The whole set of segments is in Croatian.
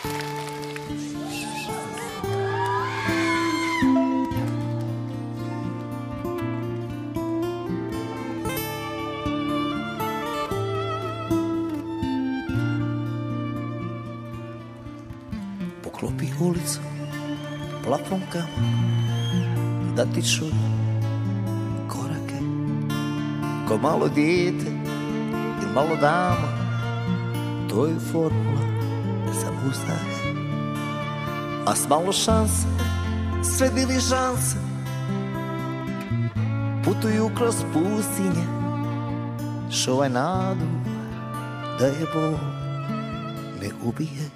Poklopi ulicu plafonkama da ti čuje korake. Ko malo dijete ili malo dama to je formula za uzdanje a s malo šanse sve diližanse putuju kroz pustinje šovaj nadu da je Bog ne ubije.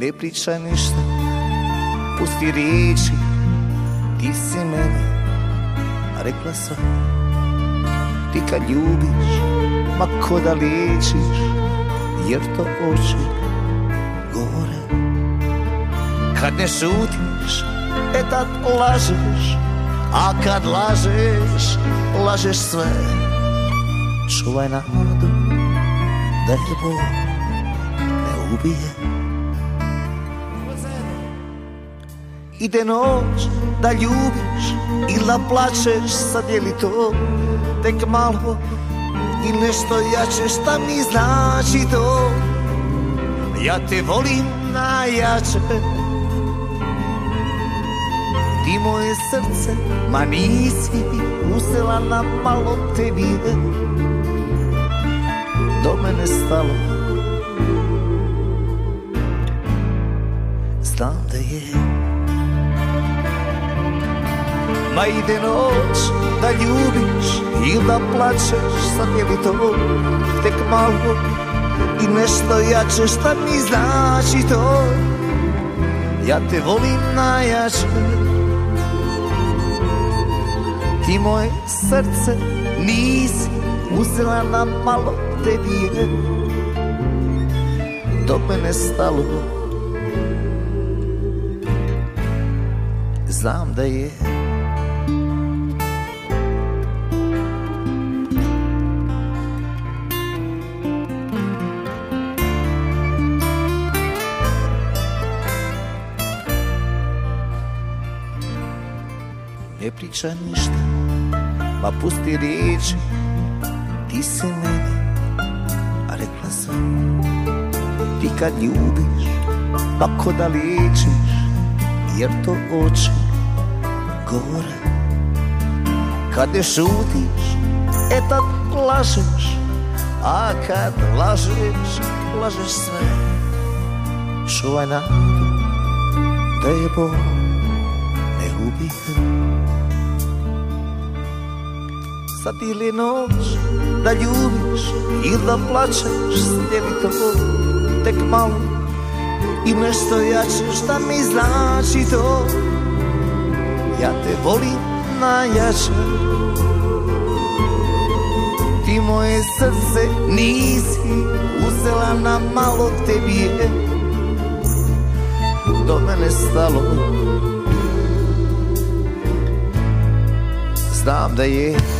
Ne pričaj ništa pusti riječi ti si meni rekla sam ti kad ljubiš ma ko da ličiš jer to oči govore kad ne šutiš e tad lažeš a kad lažeš lažeš sve. Čuvaj nadu da je Bog ne ubije Ide noć da ljubiš ili da plačeš, sad je li to tek malo i nešto jače, šta mi znači to? Ja te volim najjače. Ti moje srce, ma nisi uzela na malo tebi je Do mene stalo. Znam da je Ma ide noć da ljubiš ili da plačeš Sad je to tek malo i nešto jače Šta mi znači to Ja te volim najjače Ti moje srce nisi uzela na malo tebi je Do mene stalo. Znam da je ne priča ništa. Ma pusti riječi Ti si meni A rekla sam Ti kad ljubiš Pa ko da ličiš Jer to oči Govore Kad ne šutiš E tad lažeš A kad lažeš Lažeš sve. Čuvaj nadu Da je Bog ne ubije Sad ili noć da ljubiš ili da plačeš Slijedi to tek malo. I nešto jače Šta mi znači to? Ja te volim najjače. Ti moje srce nisi uzela na malo tebi je. Do mene stalo. Znam da je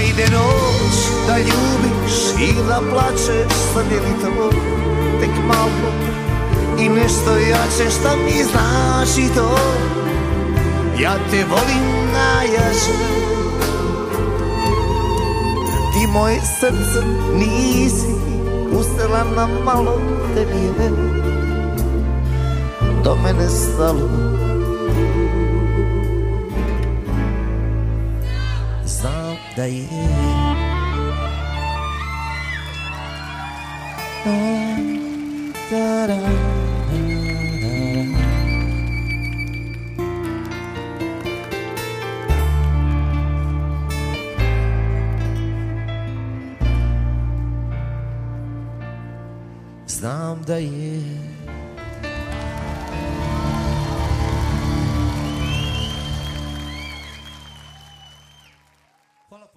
ide noć da ljubiš i da plačeš Sad je li to tek malo i nešto jače Šta mi znači to. Ja te volim najjače. Ti moje srce nisi Uzela na malo tebi je Do mene stalo Znam da da, da,